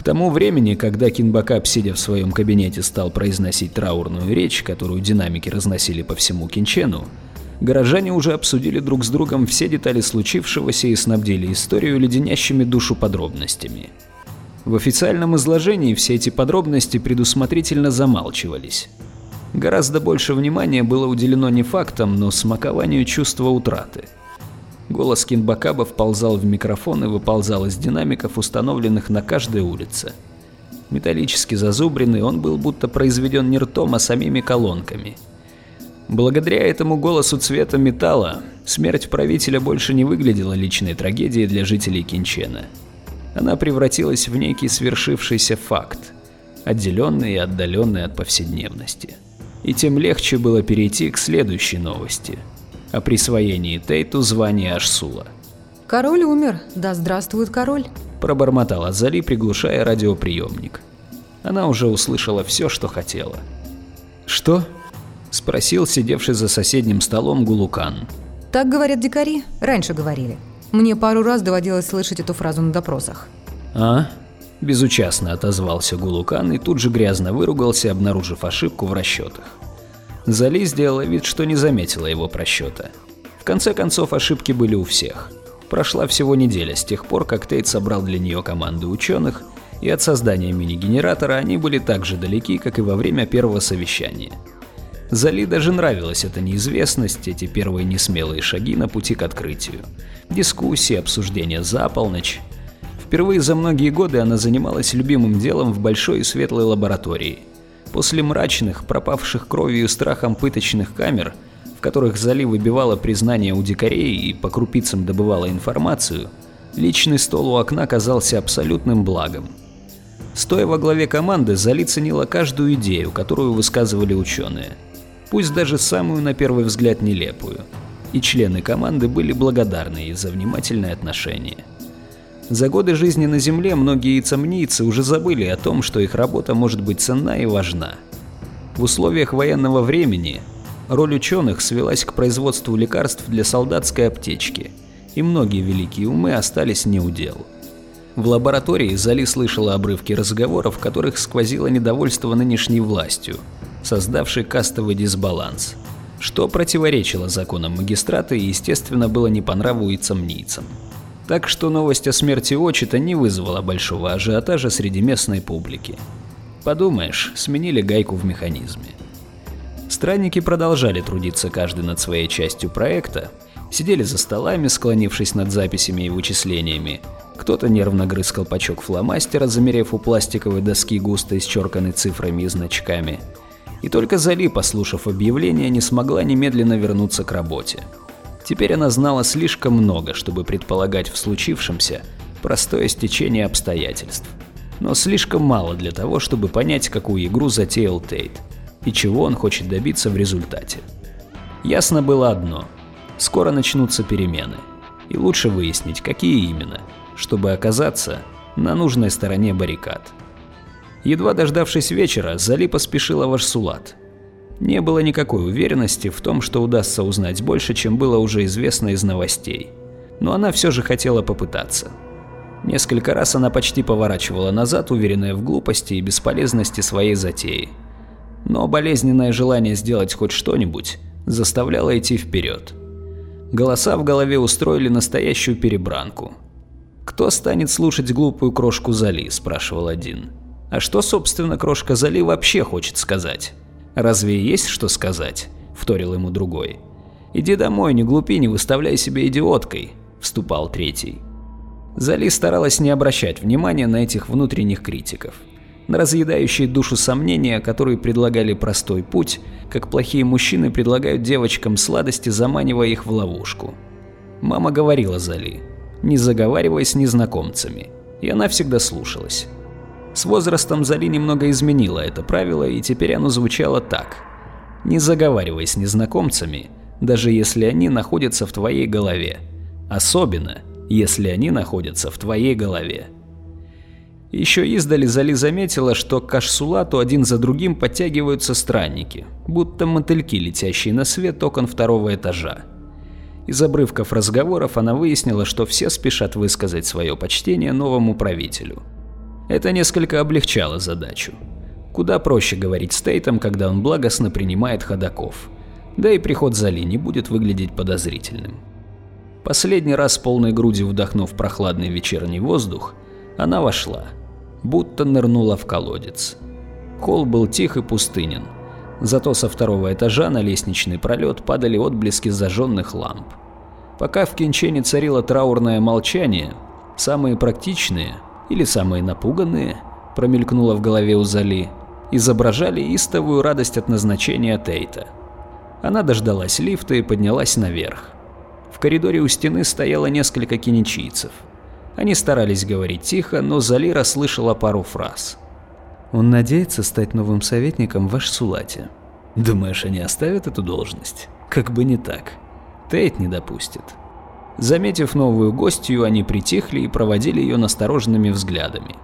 К тому времени, когда Кинбакап, сидя в своем кабинете, стал произносить траурную речь, которую динамики разносили по всему Кинчену, горожане уже обсудили друг с другом все детали случившегося и снабдили историю леденящими душу подробностями. В официальном изложении все эти подробности предусмотрительно замалчивались. Гораздо больше внимания было уделено не фактам, но смакованию чувства утраты. Голос Кинбакаба вползал в микрофон и выползал из динамиков, установленных на каждой улице. Металлически зазубренный, он был будто произведен не ртом, а самими колонками. Благодаря этому голосу цвета металла, смерть правителя больше не выглядела личной трагедией для жителей Кинчена. Она превратилась в некий свершившийся факт, отделенный и отдаленный от повседневности. И тем легче было перейти к следующей новости о присвоении Тейту звания Ашсула. Король умер, да здравствует король. Пробормотала Зали, приглушая радиоприемник. Она уже услышала все, что хотела. «Что?» – спросил сидевший за соседним столом Гулукан. Так говорят дикари, раньше говорили. Мне пару раз доводилось слышать эту фразу на допросах. «А?» – безучастно отозвался Гулукан и тут же грязно выругался, обнаружив ошибку в расчетах. Зали сделала вид, что не заметила его просчета. В конце концов, ошибки были у всех. Прошла всего неделя с тех пор, как Тейт собрал для нее команду ученых, и от создания мини-генератора они были так же далеки, как и во время первого совещания. Зали даже нравилась эта неизвестность, эти первые несмелые шаги на пути к открытию. Дискуссии, обсуждения за полночь. Впервые за многие годы она занималась любимым делом в большой и светлой лаборатории. После мрачных, пропавших кровью и страхом пыточных камер, в которых Зали выбивала признание у дикарей и по крупицам добывала информацию, личный стол у окна казался абсолютным благом. Стоя во главе команды, Зали ценила каждую идею, которую высказывали ученые – пусть даже самую на первый взгляд нелепую. И члены команды были благодарны ей за внимательное отношение. За годы жизни на Земле многие яйцемнийцы уже забыли о том, что их работа может быть ценна и важна. В условиях военного времени роль ученых свелась к производству лекарств для солдатской аптечки, и многие великие умы остались не у дел. В лаборатории Зали слышала обрывки разговоров, в которых сквозило недовольство нынешней властью – создавший кастовый дисбаланс, что противоречило законам магистрата и, естественно, было не по нраву и. Так что новость о смерти Очита не вызвала большого ажиотажа среди местной публики. Подумаешь, сменили гайку в механизме. Странники продолжали трудиться каждый над своей частью проекта, сидели за столами, склонившись над записями и вычислениями. Кто-то нервно грыз колпачок фломастера, замерев у пластиковой доски густо исчерканной цифрами и значками – и только Зали, послушав объявление, не смогла немедленно вернуться к работе. Теперь она знала слишком много, чтобы предполагать в случившемся простое стечение обстоятельств. Но слишком мало для того, чтобы понять, какую игру затеял Тейт и чего он хочет добиться в результате. Ясно было одно – скоро начнутся перемены, и лучше выяснить, какие именно, чтобы оказаться на нужной стороне баррикад. Едва дождавшись вечера, Зали поспешила в Ашсулат. Не было никакой уверенности в том, что удастся узнать больше, чем было уже известно из новостей. Но она все же хотела попытаться. Несколько раз она почти поворачивала назад, уверенная в глупости и бесполезности своей затеи. Но болезненное желание сделать хоть что-нибудь заставляло идти вперед. Голоса в голове устроили настоящую перебранку. «Кто станет слушать глупую крошку Зали?» – спрашивал один. А что, собственно, крошка Зали вообще хочет сказать? Разве есть что сказать? Вторил ему другой. Иди домой, не глупи, не выставляй себя идиоткой, вступал третий. Зали старалась не обращать внимания на этих внутренних критиков. На разъедающие душу сомнения, которые предлагали простой путь, как плохие мужчины предлагают девочкам сладости, заманивая их в ловушку. Мама говорила Зали, не заговаривай с незнакомцами, и она всегда слушалась. С возрастом Зали немного изменила это правило, и теперь оно звучало так. Не заговаривай с незнакомцами, даже если они находятся в твоей голове. Особенно, если они находятся в твоей голове. Еще издали Зали заметила, что к Ашсулату один за другим подтягиваются странники, будто мотыльки, летящие на свет окон второго этажа. Из обрывков разговоров она выяснила, что все спешат высказать свое почтение новому правителю – Это несколько облегчало задачу. Куда проще говорить с Тейтом, когда он благостно принимает ходаков. Да и приход Зали не будет выглядеть подозрительным. Последний раз полной грудью вдохнув прохладный вечерний воздух, она вошла, будто нырнула в колодец. Холл был тих и пустынен, зато со второго этажа на лестничный пролет падали отблески зажженных ламп. Пока в Кинчене царило траурное молчание, самые практичные или самые напуганные, промелькнуло в голове у Зали, изображали истовую радость от назначения Тейта. Она дождалась лифта и поднялась наверх. В коридоре у стены стояло несколько киничийцев. Они старались говорить тихо, но Зали расслышала пару фраз. «Он надеется стать новым советником в Ашсулате. Думаешь, они оставят эту должность? Как бы не так. Тейт не допустит». Заметив новую гостью, они притихли и проводили ее настороженными взглядами.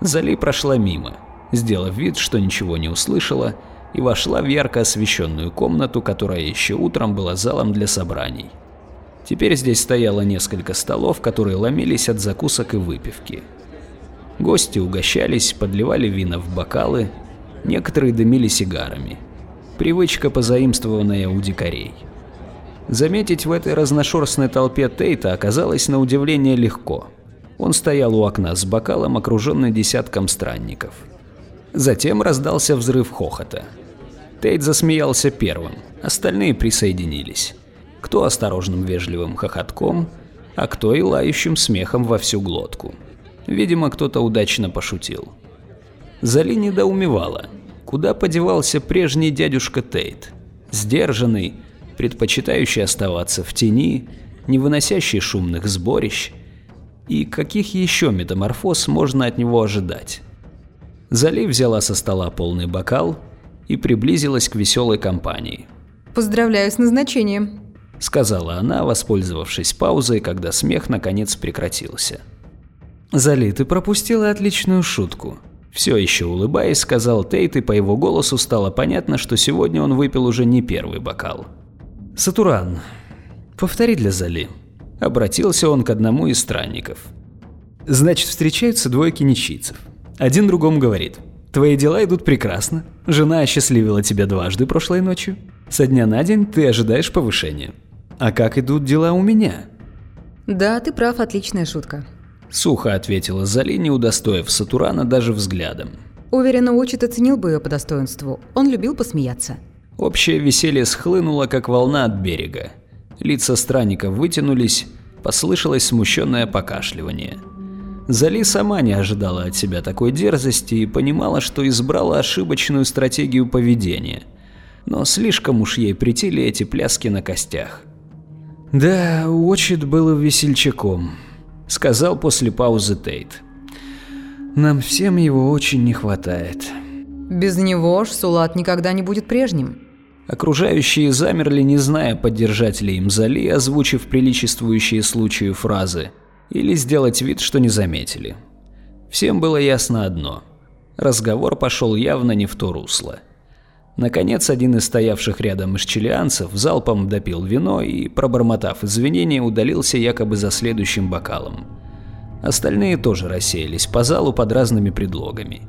Зали прошла мимо, сделав вид, что ничего не услышала, и вошла в ярко освещенную комнату, которая еще утром была залом для собраний. Теперь здесь стояло несколько столов, которые ломились от закусок и выпивки. Гости угощались, подливали вина в бокалы, некоторые дымили сигарами. Привычка, позаимствованная у дикарей. Заметить в этой разношерстной толпе Тейта оказалось на удивление легко. Он стоял у окна с бокалом, окруженный десятком странников. Затем раздался взрыв хохота. Тейт засмеялся первым, остальные присоединились кто осторожным вежливым хохотком, а кто и лающим смехом во всю глотку. Видимо, кто-то удачно пошутил. Зали недоумевала, куда подевался прежний дядюшка Тейт, сдержанный, предпочитающий оставаться в тени, не выносящий шумных сборищ, и каких еще метаморфоз можно от него ожидать. Зали взяла со стола полный бокал и приблизилась к веселой компании. «Поздравляю с назначением», — сказала она, воспользовавшись паузой, когда смех наконец прекратился. «Зали, ты пропустила отличную шутку». Все еще улыбаясь, сказал Тейт, и по его голосу стало понятно, что сегодня он выпил уже не первый бокал. «Сатуран, повтори для Зали». Обратился он к одному из странников. «Значит, встречаются двое киничийцев. Один другому говорит, твои дела идут прекрасно, жена осчастливила тебя дважды прошлой ночью, со дня на день ты ожидаешь повышения. А как идут дела у меня? Да, ты прав, отличная шутка. Сухо ответила Зали, не удостоив Сатурана даже взглядом. Уверена, Учит оценил бы ее по достоинству. Он любил посмеяться. Общее веселье схлынуло, как волна от берега. Лица странников вытянулись, послышалось смущенное покашливание. Зали сама не ожидала от себя такой дерзости и понимала, что избрала ошибочную стратегию поведения. Но слишком уж ей притили эти пляски на костях. «Да, Уотчет был весельчаком», — сказал после паузы Тейт. «Нам всем его очень не хватает». «Без него Шсулат никогда не будет прежним». Окружающие замерли, не зная, поддержать ли им Зали, озвучив приличествующие случаю фразы, или сделать вид, что не заметили. Всем было ясно одно. Разговор пошел явно не в то русло. Наконец, один из стоявших рядом ишчелианцев залпом допил вино и, пробормотав извинения, удалился якобы за следующим бокалом. Остальные тоже рассеялись по залу под разными предлогами.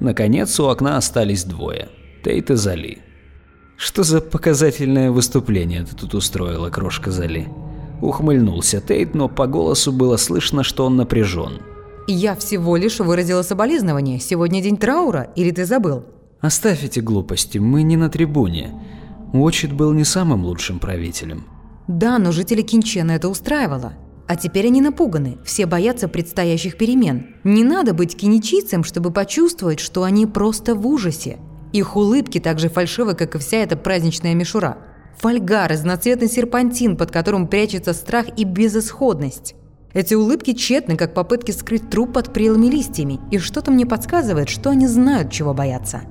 Наконец, у окна остались двое – Тейт и Зали. «Что за показательное выступление ты тут устроила, крошка Зали?» Ухмыльнулся Тейт, но по голосу было слышно, что он напряжен. «Я всего лишь выразила соболезнование. Сегодня день траура, или ты забыл?» Оставь эти глупости, мы не на трибуне. Уочет был не самым лучшим правителем. Да, но жители Кинчена это устраивало. А теперь они напуганы, все боятся предстоящих перемен. Не надо быть киничийцем, чтобы почувствовать, что они просто в ужасе. Их улыбки так же фальшивы, как и вся эта праздничная мишура. Фольга, разноцветный серпантин, под которым прячется страх и безысходность. Эти улыбки тщетны, как попытки скрыть труп под прелыми листьями, и что-то мне подсказывает, что они знают, чего бояться.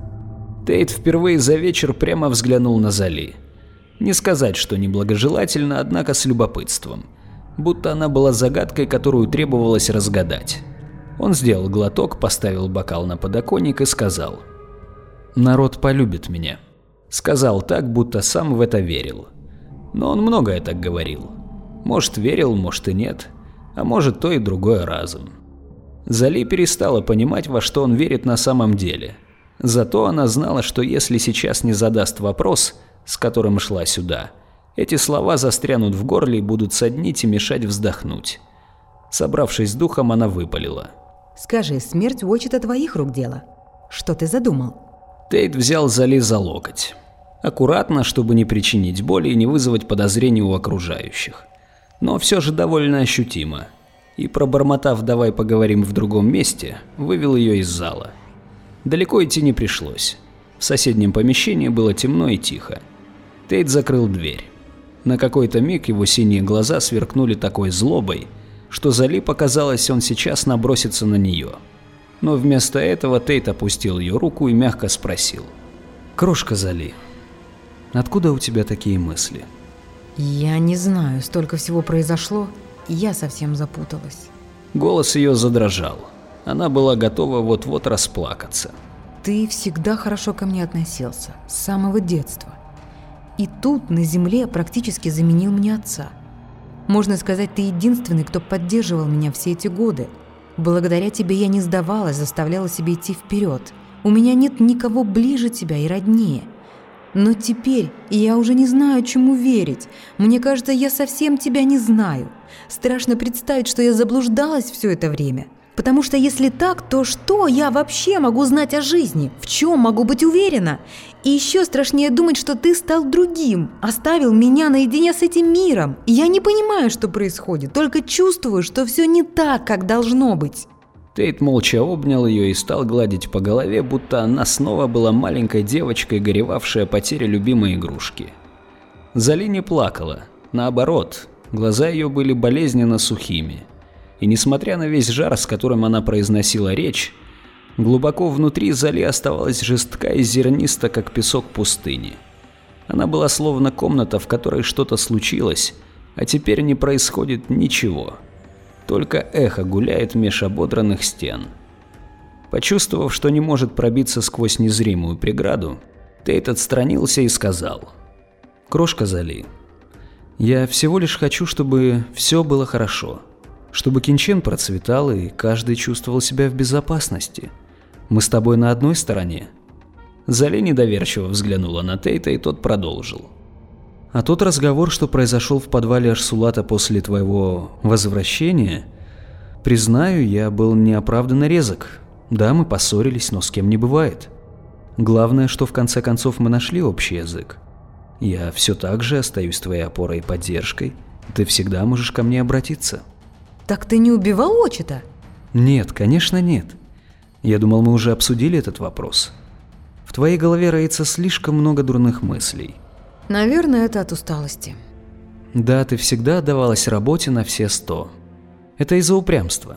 Тейт впервые за вечер прямо взглянул на Зали. Не сказать, что неблагожелательно, однако с любопытством. Будто она была загадкой, которую требовалось разгадать. Он сделал глоток, поставил бокал на подоконник и сказал. «Народ полюбит меня». Сказал так, будто сам в это верил. Но он многое так говорил. Может, верил, может и нет. А может, то и другое разом. Зали перестала понимать, во что он верит на самом деле. Зато она знала, что если сейчас не задаст вопрос, с которым шла сюда, эти слова застрянут в горле и будут соднить и мешать вздохнуть. Собравшись с духом, она выпалила. «Скажи, смерть Уочета твоих рук дело? Что ты задумал?» Тейт взял Зали за локоть. Аккуратно, чтобы не причинить боли и не вызвать подозрений у окружающих. Но все же довольно ощутимо – и, пробормотав «давай поговорим в другом месте», вывел ее из зала. Далеко идти не пришлось. В соседнем помещении было темно и тихо. Тейт закрыл дверь. На какой-то миг его синие глаза сверкнули такой злобой, что Зали показалось, он сейчас набросится на нее. Но вместо этого Тейт опустил ее руку и мягко спросил. «Крошка Зали, откуда у тебя такие мысли?» «Я не знаю, столько всего произошло. Я совсем запуталась. Голос ее задрожал. Она была готова вот-вот расплакаться. Ты всегда хорошо ко мне относился, с самого детства. И тут на земле практически заменил мне отца. Можно сказать, ты единственный, кто поддерживал меня все эти годы. Благодаря тебе я не сдавалась, заставляла себя идти вперед. У меня нет никого ближе тебя и роднее – но теперь я уже не знаю, чему верить. Мне кажется, я совсем тебя не знаю. Страшно представить, что я заблуждалась все это время. Потому что если так, то что я вообще могу знать о жизни? В чем могу быть уверена? И еще страшнее думать, что ты стал другим, оставил меня наедине с этим миром. я не понимаю, что происходит, только чувствую, что все не так, как должно быть. Тейт молча обнял ее и стал гладить по голове, будто она снова была маленькой девочкой, горевавшей о потере любимой игрушки. Зали не плакала, наоборот, глаза ее были болезненно сухими. И несмотря на весь жар, с которым она произносила речь, глубоко внутри Зали оставалась жестка и зерниста, как песок пустыни. Она была словно комната, в которой что-то случилось, а теперь не происходит ничего. Только эхо гуляет меж ободранных стен. Почувствовав, что не может пробиться сквозь незримую преграду, Тейт отстранился и сказал. «Крошка Зали, я всего лишь хочу, чтобы все было хорошо. Чтобы Кинчен процветал и каждый чувствовал себя в безопасности. Мы с тобой на одной стороне». Зали недоверчиво взглянула на Тейта, и тот продолжил. А тот разговор, что произошел в подвале Арсулата после твоего возвращения, признаю, я был неоправданно резок. Да, мы поссорились, но с кем не бывает. Главное, что в конце концов мы нашли общий язык. Я все так же остаюсь твоей опорой и поддержкой. Ты всегда можешь ко мне обратиться. Так ты не убивал Очита? Нет, конечно нет. Я думал, мы уже обсудили этот вопрос. В твоей голове роится слишком много дурных мыслей. Наверное, это от усталости. Да, ты всегда отдавалась работе на все сто. Это из-за упрямства.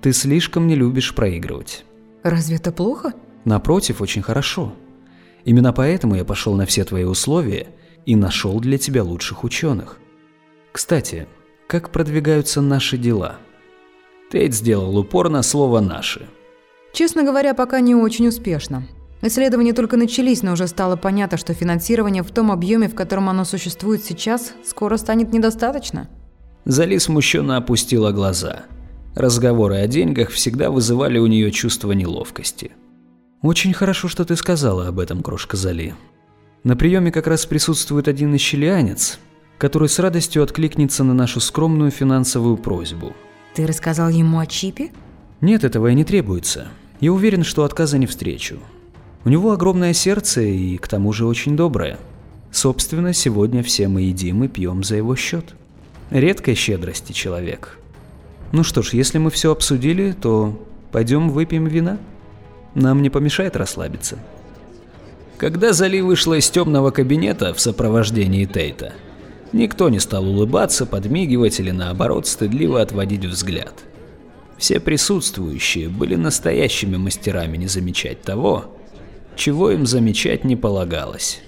Ты слишком не любишь проигрывать. Разве это плохо? Напротив, очень хорошо. Именно поэтому я пошел на все твои условия и нашел для тебя лучших ученых. Кстати, как продвигаются наши дела? Тейт сделал упор на слово «наши». Честно говоря, пока не очень успешно. Исследования только начались, но уже стало понятно, что финансирование в том объеме, в котором оно существует сейчас, скоро станет недостаточно. Зали смущенно опустила глаза. Разговоры о деньгах всегда вызывали у нее чувство неловкости. «Очень хорошо, что ты сказала об этом, крошка Зали. На приеме как раз присутствует один ищелианец, который с радостью откликнется на нашу скромную финансовую просьбу». «Ты рассказал ему о чипе?» «Нет, этого и не требуется. Я уверен, что отказа не встречу. У него огромное сердце и к тому же очень доброе. Собственно, сегодня все мы едим и пьем за его счет. Редкой щедрости человек. Ну что ж, если мы все обсудили, то пойдем выпьем вина. Нам не помешает расслабиться. Когда Зали вышла из темного кабинета в сопровождении Тейта, никто не стал улыбаться, подмигивать или наоборот стыдливо отводить взгляд. Все присутствующие были настоящими мастерами не замечать того, чего им замечать не полагалось.